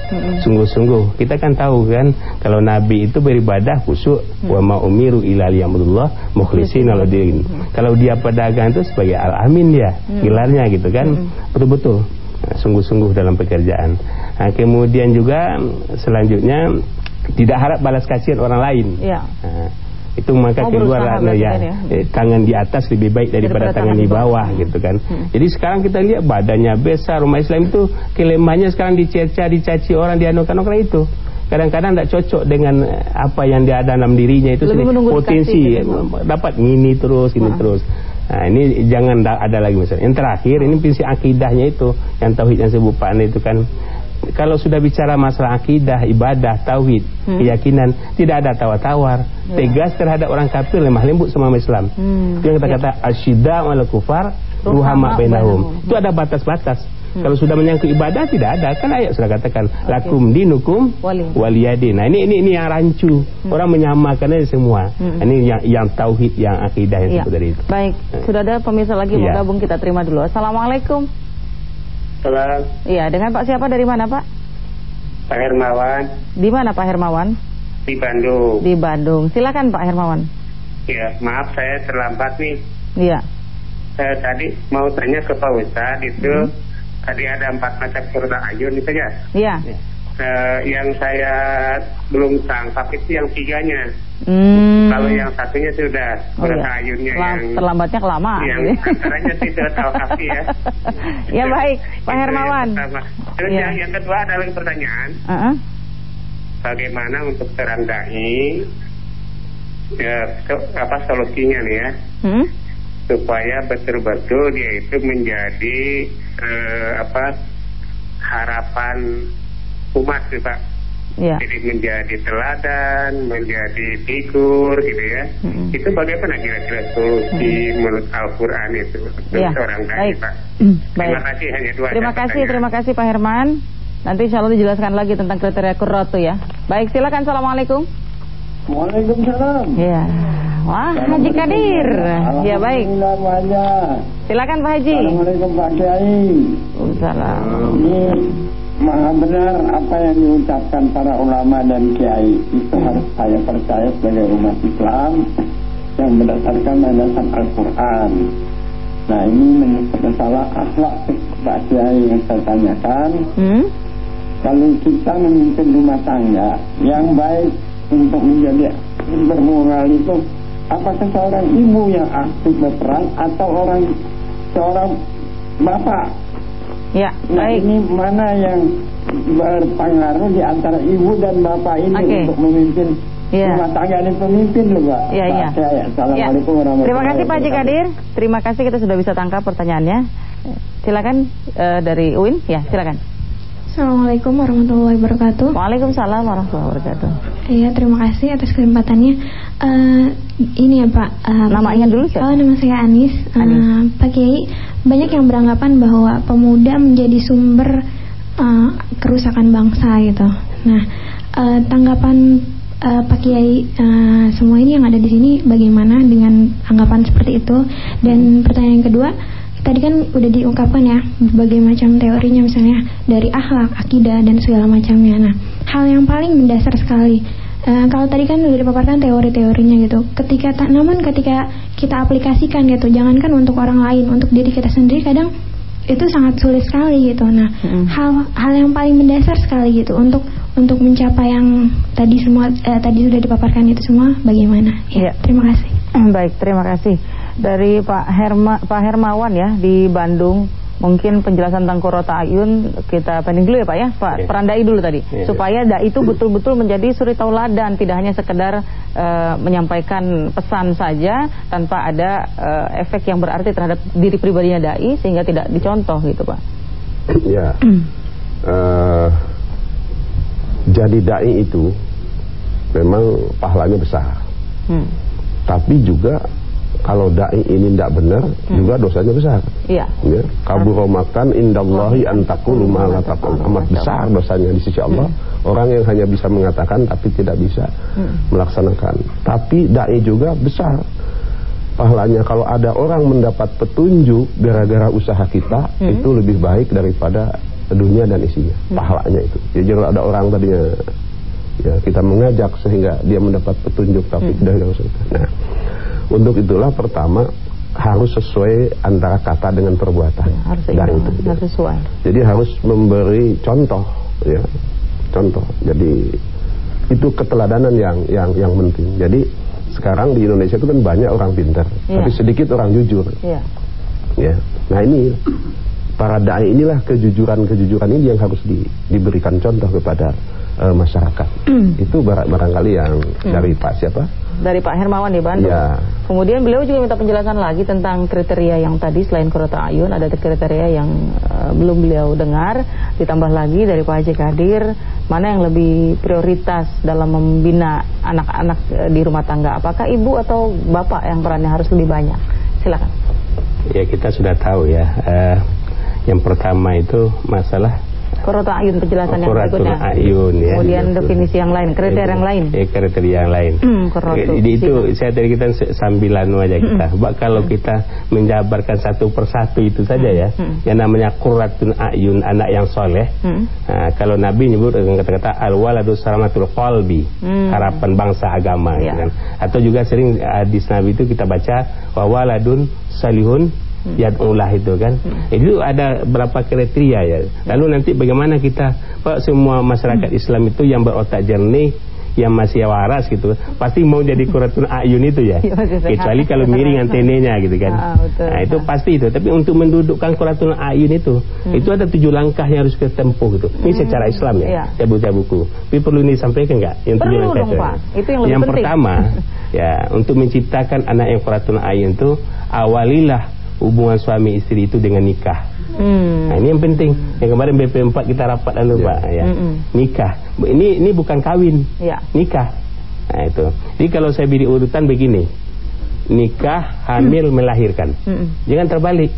Sungguh-sungguh. Hmm. Kita kan tahu kan kalau nabi itu beribadah khusyuk hmm. wa ma umiru ila liya'budullah. Hmm. Kalau dia pedagang itu sebagai al-amin dia, hmm. gelarnya gitu kan. Betul-betul. Hmm. sungguh-sungguh dalam pekerjaan. Nah, kemudian juga selanjutnya tidak harap balas kasihan orang lain. Ya. Nah, itu maka oh, keluar ya, ya. Eh, tangan di atas lebih baik daripada, daripada tangan, tangan di bawah hmm. gitu kan. Hmm. Jadi sekarang kita lihat badannya besar rumah Islam itu kelemahnya sekarang dicerca dicaci orang dianukan orang itu. Kadang-kadang tidak cocok dengan eh, apa yang dia ada dalam dirinya itu potensi ya, dapat ngini terus gini terus. Nah, ini jangan ada lagi misalnya. Yang terakhir ini prinsip akidahnya itu yang tauhid yang sebut Pak itu kan kalau sudah bicara masalah akidah, ibadah, tauhid, hmm. keyakinan, tidak ada tawar-tawar. Ya. Tegas terhadap orang kafir, lemah lembut sama Islam. Hmm. Yang kita ya. kata asyidda wal kufar ruhama bainahum. Itu ada batas-batas. Hmm. Kalau sudah menyangkut ibadah tidak ada kan ayat sudah katakan okay. lakum dinukum waliyadin. Nah ini ini ini yang rancu. Hmm. Orang menyamakannya semua. Hmm. Ini yang yang tauhid, yang akidah yang ya. dari itu. Baik, sudah ada pemirsa lagi mau ya. gabung kita terima dulu. Assalamualaikum. Salam. Iya, dengan Pak siapa dari mana Pak? Pak Hermawan. Di mana Pak Hermawan? Di Bandung. Di Bandung. Silakan Pak Hermawan. Iya, maaf saya terlambat nih. Iya. Saya tadi mau tanya ke Pak Ustadz itu hmm. tadi ada empat macam surat ayun itu ya? Iya. Uh, yang saya belum tangkap itu yang tiganya. Hmm. Kalau yang satunya sudah oh, iya. ayunnya yang terlambatnya kelamaan. Yang antaranya tidak tahu kaki ya. ya baik, Pak Hermawan. Terus ya. yang, yang kedua adalah pertanyaan. Uh -uh. Bagaimana untuk terang dai ya, ke, apa solusinya nih ya? Hmm? Supaya betul-betul dia itu menjadi uh, apa harapan umat sih Pak. Ya. Jadi menjadi teladan, menjadi figur gitu ya. Hmm. Itu bagaimana kira-kira solusi hmm. menurut Al-Quran itu untuk ya. seorang dai Pak. Hmm. Terima kasih hanya dua. Terima kasih, terima kasih Pak Herman. Nanti insya Allah dijelaskan lagi tentang kriteria kurratu ya. Baik, silakan. Assalamualaikum. Waalaikumsalam. Ya. Wah, Haji Kadir. Ya baik. Silakan Pak Haji. Assalamualaikum Pak Kiai. Waalaikumsalam. Ini maha benar apa yang diucapkan para ulama dan kiai itu harus saya percaya sebagai umat Islam yang berdasarkan landasan Al-Quran. Nah ini masalah akhlak Pak Kiai yang saya tanyakan. Hmm? Kalau kita memimpin rumah tangga yang baik untuk menjadi bermoral itu apakah seorang ibu yang aktif berperan atau orang seorang bapak Ya, nah, baik. ini mana yang berpengaruh di antara ibu dan bapak ini okay. untuk memimpin Ya. Rumah tangga ini pemimpin loh Pak. Iya, iya. Ya. Assalamualaikum ya. warahmatullahi Terima kasih Pak Haji Kadir. Terima kasih kita sudah bisa tangkap pertanyaannya. Silakan uh, dari Uin. Ya, silakan. Assalamualaikum warahmatullahi wabarakatuh. Waalaikumsalam warahmatullahi wabarakatuh. Iya, terima kasih atas kesempatannya. Uh, ini ya Pak. Uh, Namanya dulu siapa? Oh, nama saya Anis. Anis. Uh, Pak Kiai, banyak yang beranggapan bahwa pemuda menjadi sumber uh, kerusakan bangsa gitu. Nah, uh, tanggapan uh, Pak Kiai uh, semua ini yang ada di sini bagaimana dengan anggapan seperti itu? Dan pertanyaan yang kedua tadi kan udah diungkapkan ya berbagai macam teorinya misalnya dari akhlak, akidah dan segala macamnya. Nah, hal yang paling mendasar sekali uh, kalau tadi kan udah dipaparkan teori-teorinya gitu. Ketika namun ketika kita aplikasikan gitu, jangankan untuk orang lain, untuk diri kita sendiri kadang itu sangat sulit sekali gitu. Nah, hmm. hal hal yang paling mendasar sekali gitu untuk untuk mencapai yang tadi semua uh, tadi sudah dipaparkan itu semua bagaimana? Ya, ya. terima kasih. Baik, terima kasih dari Pak Herma Pak Hermawan ya di Bandung. Mungkin penjelasan tentang Kurota Ayun kita pending dulu ya Pak ya, Pak yeah. perandai dulu tadi, yeah, supaya yeah. itu betul-betul menjadi suri tauladan, tidak hanya sekedar uh, menyampaikan pesan saja tanpa ada uh, efek yang berarti terhadap diri pribadinya dai sehingga tidak dicontoh gitu Pak. Ya, uh, jadi dai itu memang pahalanya besar, hmm. tapi juga kalau dai ini tidak benar hmm. juga dosanya besar. Iya. Ya. Kaburomakan indallahi antakul malatakul amat besar dosanya di sisi Allah. Hmm. Orang yang hanya bisa mengatakan tapi tidak bisa hmm. melaksanakan. Tapi dai juga besar pahalanya kalau ada orang mendapat petunjuk gara-gara usaha kita hmm. itu lebih baik daripada dunia dan isinya. Hmm. Pahalanya itu. Ya jangan ada orang tadinya ya kita mengajak sehingga dia mendapat petunjuk tapi hmm. tidak usaha kita. Nah, untuk itulah pertama harus sesuai antara kata dengan perbuatan. Ya, harus dari itu. Harus sesuai. Jadi harus memberi contoh ya. Contoh. Jadi itu keteladanan yang yang yang penting. Jadi sekarang di Indonesia itu kan banyak orang pintar, ya. tapi sedikit orang jujur. Ya. Ya. Nah ini para dai inilah kejujuran-kejujuran ini yang harus di, diberikan contoh kepada uh, masyarakat. Mm. Itu barangkali yang mm. dari Pak siapa? Dari Pak Hermawan di Bandung. Ya. Kemudian beliau juga minta penjelasan lagi tentang kriteria yang tadi selain Kurota Ayun ada kriteria yang uh, belum beliau dengar. Ditambah lagi dari Pak Haji Kadir mana yang lebih prioritas dalam membina anak-anak uh, di rumah tangga. Apakah ibu atau bapak yang perannya harus lebih banyak? Silakan. Ya kita sudah tahu ya. Uh, yang pertama itu masalah Koroto ayun penjelasan yang berikutnya. ayun ya. Kemudian ya, definisi yang lain, kriteria yang lain. Ya, kriteria yang lain. Hmm, Jadi itu saya tadi kita sambilan aja kita. Hmm. Kalau kita menjabarkan satu persatu itu saja ya. Hmm. Yang namanya kuratun ayun, anak yang soleh. Hmm. Nah, kalau Nabi nyebut dengan kata-kata al-waladu salamatul qalbi, hmm. harapan bangsa agama ya. kan. Atau juga sering hadis Nabi itu kita baca wa waladun salihun hmm. yad'ullah itu kan. Hmm. Itu ada berapa kriteria ya. Lalu nanti bagaimana kita Pak semua masyarakat hmm. Islam itu yang berotak jernih yang masih waras gitu pasti mau jadi kuratun ayun itu ya, ya kecuali kalau miring antenenya gitu kan ah, betul. nah itu pasti itu tapi untuk mendudukkan kuratun ayun itu hmm. itu ada tujuh langkah yang harus kita tempuh gitu ini hmm. secara Islam ya, ya. saya baca buku tapi perlu ini sampaikan nggak yang tujuh perlu langkah dong, itu, Pak. itu yang, lebih yang pertama ya untuk menciptakan anak yang kuratun ayun itu awalilah hubungan suami istri itu dengan nikah. Hmm. Nah, ini yang penting. Yang kemarin BP4 kita rapat lalu ya. Pak ya. Hmm. Nikah. Ini ini bukan kawin. Ya. Nikah. Nah itu. Jadi kalau saya beri urutan begini. Nikah, hamil, hmm. melahirkan. Hmm. Jangan terbalik.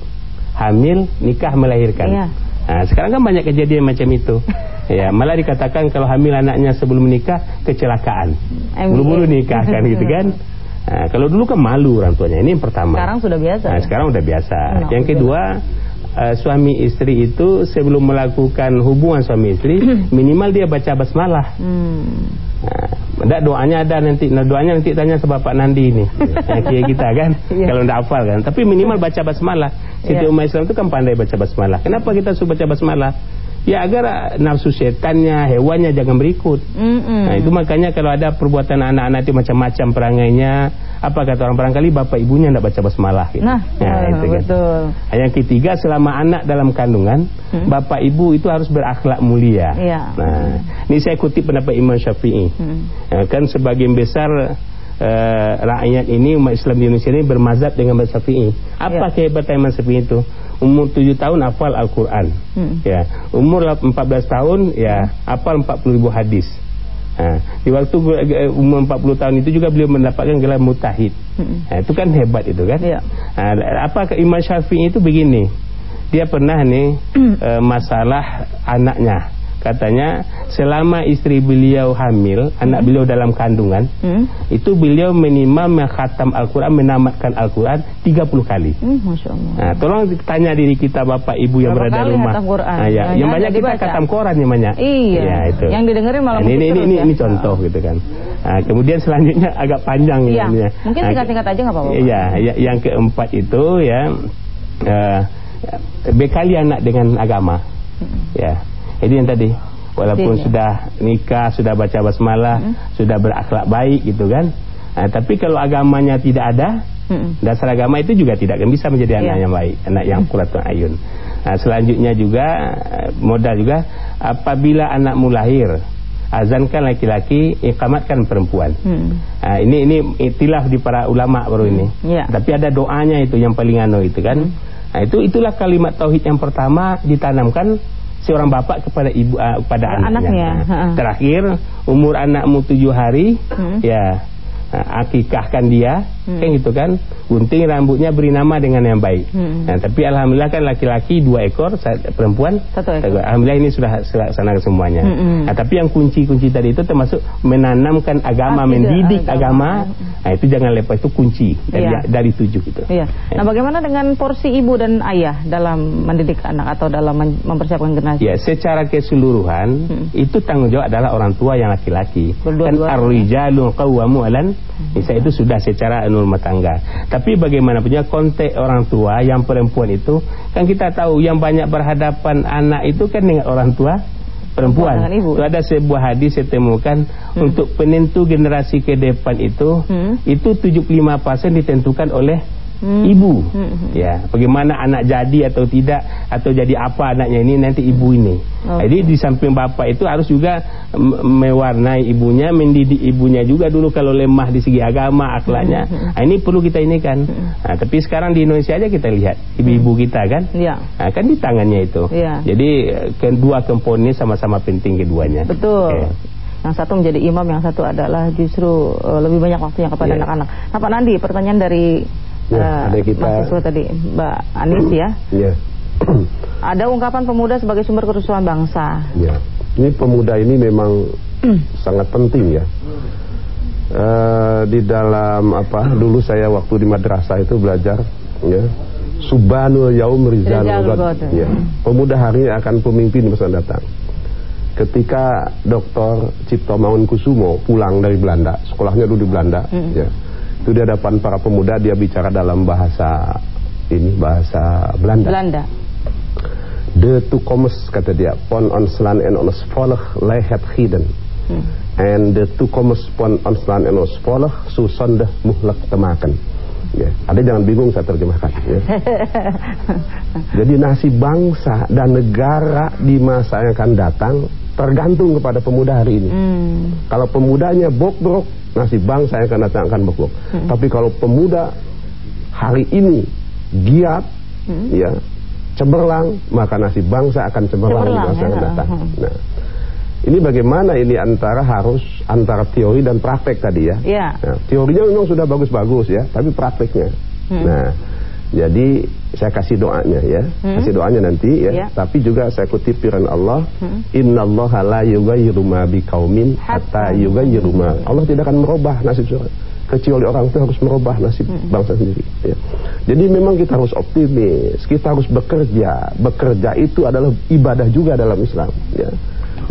Hamil, nikah, melahirkan. Ya. Nah, sekarang kan banyak kejadian macam itu. ya, malah dikatakan kalau hamil anaknya sebelum menikah kecelakaan. Buru-buru nikah kan gitu kan. Nah, kalau dulu kan malu orang tuanya. Ini yang pertama. Sekarang sudah biasa. Nah, ya? sekarang sudah biasa. Nah, yang kedua, uh, suami istri itu sebelum melakukan hubungan suami istri minimal dia baca basmalah. Hmm. Nah, doanya ada nanti. Nah, doanya nanti tanya ke Bapak Nandi ini. Nah, kita kan. yeah. Kalau tidak hafal kan. Tapi minimal baca basmalah. Siti yeah. Umat Islam itu kan pandai baca basmalah. Kenapa kita suruh baca basmalah? Ya agar nafsu setannya, hewannya jangan berikut. Mm -mm. Nah itu makanya kalau ada perbuatan anak-anak itu macam-macam perangainya, apa kata orang barangkali bapak ibunya tidak baca basmalah. Gitu. Nah, ya, itu kan. betul. Nah, yang ketiga selama anak dalam kandungan, mm. bapak ibu itu harus berakhlak mulia. Yeah. Nah, ini saya kutip pendapat Imam Syafi'i. Mm. Ya, kan sebagian besar uh, rakyat ini umat Islam di Indonesia ini bermazhab dengan Imam Syafi'i. Apa yeah. kehebatan Imam Syafi'i itu? umur 7 tahun hafal Al-Quran hmm. ya umur 14 tahun ya hafal 40 ribu hadis ha. di waktu eh, umur 40 tahun itu juga beliau mendapatkan gelar mutahid hmm. ha, itu kan hebat itu kan ya. ha, apa Imam Syafi'i itu begini dia pernah nih hmm. uh, masalah anaknya katanya selama istri beliau hamil, hmm. anak beliau dalam kandungan, hmm. itu beliau minimal menghatam Al-Quran, menamatkan Al-Quran 30 kali. Hmm, Masya Allah. Nah, tolong tanya diri kita bapak ibu yang Berapa berada di rumah. Nah, ya. nah, yang banyak kita khatam Quran yang banyak. Iya. Ya, itu. Yang didengerin malah nah, ini, ini, ini, ya? ini contoh oh. gitu kan. Nah, kemudian selanjutnya agak panjang iya. ya. Mungkin singkat-singkat aja nggak apa-apa. Iya, ya, yang keempat itu ya uh, bekali anak dengan agama. Hmm. Ya jadi yang tadi walaupun Jadi, sudah nikah, sudah baca basmalah, hmm. sudah berakhlak baik gitu kan. Nah, tapi kalau agamanya tidak ada, hmm. dasar agama itu juga tidak akan bisa menjadi anak yeah. yang baik, anak yang kuratun ayun. Nah, selanjutnya juga eh, modal juga apabila anakmu lahir azankan laki-laki, ikamatkan perempuan. Hmm. Nah, ini ini itilaf di para ulama baru ini. Yeah. Tapi ada doanya itu yang paling anu itu kan. Hmm. Nah, itu itulah kalimat tauhid yang pertama ditanamkan seorang bapak kepada ibu uh, kepada anaknya. anaknya. Terakhir umur anakmu tujuh hari, hmm. ya Nah, akikahkan dia hmm. kan gitu kan gunting rambutnya beri nama dengan yang baik hmm. nah, tapi alhamdulillah kan laki-laki dua ekor perempuan satu ekor alhamdulillah ini sudah sana semuanya hmm. nah, tapi yang kunci-kunci tadi itu termasuk menanamkan agama Akidah, mendidik agama, agama. Nah, itu jangan lepas itu kunci dari, ya. dari tujuh itu iya. nah bagaimana dengan porsi ibu dan ayah dalam mendidik anak atau dalam mempersiapkan generasi ya secara keseluruhan hmm. itu tanggung jawab adalah orang tua yang laki-laki kan ar-rijalu qawwamu Nisa itu sudah secara rumah tangga. Tapi bagaimana punya konteks orang tua yang perempuan itu kan kita tahu yang banyak berhadapan anak itu kan dengan orang tua perempuan. Itu ada sebuah hadis saya temukan hmm. untuk penentu generasi ke depan itu hmm. itu 75% ditentukan oleh hmm. ibu. Hmm. Ya, bagaimana anak jadi atau tidak atau jadi apa anaknya ini nanti ibu ini. Okay. Jadi di samping bapak itu harus juga mewarnai ibunya, mendidik ibunya juga dulu kalau lemah di segi agama, akhlaknya. Hmm. Nah, ini perlu kita ini kan. Hmm. Nah, tapi sekarang di Indonesia aja kita lihat ibu-ibu kita kan. Ya. Nah, kan di tangannya itu. Ya. Jadi kedua komponen sama-sama penting keduanya. Betul. Okay yang satu menjadi imam, yang satu adalah justru uh, lebih banyak waktunya kepada iya. anak-anak. Yeah. Nah Pak Nandi, pertanyaan dari ya, uh, ada kita mahasiswa tadi Mbak Anis ya. Ya. ada ungkapan pemuda sebagai sumber kerusuhan bangsa. Ya. Ini pemuda ini memang sangat penting ya. Uh, di dalam apa dulu saya waktu di madrasah itu belajar ya Subhanul Yaum Rizal ya. Pemuda hari ini akan pemimpin masa datang. Ketika Dr. Cipto Mangunkusumo pulang dari Belanda, sekolahnya dulu di Belanda, hmm. ya itu di hadapan para pemuda dia bicara dalam bahasa ini bahasa Belanda. Belanda. De toekomst kata dia pon onslaan en ons volg lei het gieden. Hmm. En de toekomst pon onslaan en ons volg so sonde muhlak te maken. Ya, ada jangan bingung saya terjemahkan. Ya. Jadi nasib bangsa dan negara di masa yang akan datang tergantung kepada pemuda hari ini. Hmm. Kalau pemudanya bobrok, nasib bangsa yang akan datang akan bobrok. Hmm. Tapi kalau pemuda hari ini giat, hmm. ya cemerlang, maka nasib bangsa akan cemerlang, cemerlang di masa yang ya. datang. Nah, ini bagaimana ini antara harus antara teori dan praktek tadi ya. ya. Nah, teorinya memang sudah bagus-bagus ya, tapi prakteknya. Hmm. Nah, jadi saya kasih doanya ya, hmm. kasih doanya nanti ya. ya. Tapi juga saya kutip firman Allah, hmm. Innallaha la yughayyiru ma biqaumin hatta yughayyiru ma. Allah tidak akan merubah nasib kecuali orang itu harus merubah nasib hmm. bangsa sendiri ya. Jadi memang kita harus optimis, kita harus bekerja. Bekerja itu adalah ibadah juga dalam Islam ya.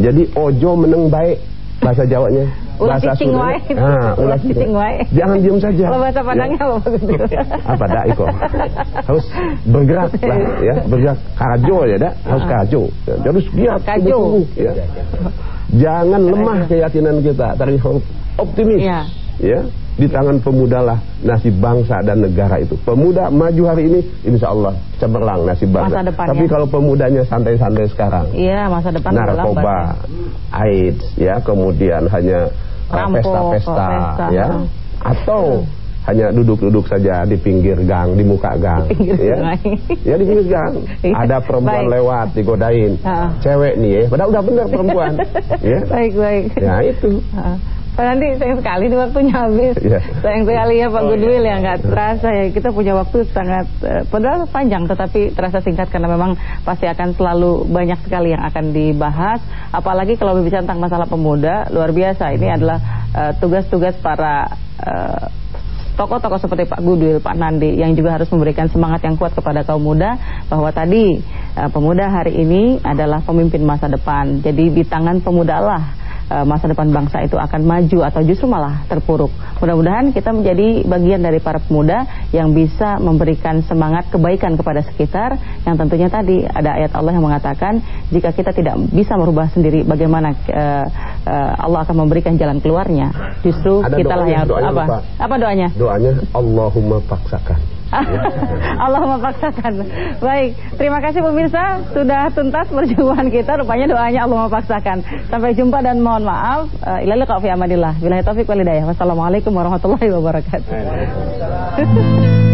Jadi ojo meneng baik bahasa Jawanya. Ulah cicing wae. Nah, ulah cicing wae. Jangan diam saja. Kalau bahasa Padangnya ya. apa begitu? apa dak iko? Harus bergerak lah ya, bergerak karajo ya dak, harus karajo. Ya, harus giat karajo. Ya. Jangan lemah keyakinan kita, tapi optimis. Ya. Ya di tangan pemuda lah nasib bangsa dan negara itu. Pemuda maju hari ini, insya Allah cemerlang nasib bangsa. Masa. Tapi kalau pemudanya santai-santai sekarang, iya masa depan narkoba, AIDS, ya kemudian hanya uh, pesta-pesta, ya, atau hanya duduk-duduk saja di pinggir gang, di muka gang, di ya, ya di pinggir gang. Iya. Ada perempuan baik. lewat digodain, uh. cewek nih ya, padahal udah bener perempuan, ya. Baik baik. Ya itu. Uh. Pak nanti sayang sekali di waktunya habis. Yeah. Sayang sekali ya Pak oh, Goodwill yeah. ya nggak terasa ya kita punya waktu sangat uh, padahal panjang tetapi terasa singkat karena memang pasti akan selalu banyak sekali yang akan dibahas. Apalagi kalau berbicara tentang masalah pemuda luar biasa ini hmm. adalah eh, tugas-tugas uh, para uh, tokoh-tokoh seperti Pak Goodwill, Pak Nandi yang juga harus memberikan semangat yang kuat kepada kaum muda bahwa tadi uh, pemuda hari ini adalah pemimpin masa depan. Jadi di tangan pemuda lah masa depan bangsa itu akan maju atau justru malah terpuruk. Mudah-mudahan kita menjadi bagian dari para pemuda yang bisa memberikan semangat kebaikan kepada sekitar yang tentunya tadi ada ayat Allah yang mengatakan jika kita tidak bisa merubah sendiri bagaimana uh, uh, Allah akan memberikan jalan keluarnya. Justru kita kitalah yang harus apa? Apa doanya? Doanya Allahumma paksakan. Allah memaksakan. Baik, terima kasih pemirsa sudah tuntas perjuangan kita. Rupanya doanya Allah memaksakan. Sampai jumpa dan mohon maaf. Uh, Ilal fi amadillah. Billahi taufiq wal hidayah. Wassalamualaikum warahmatullahi wabarakatuh.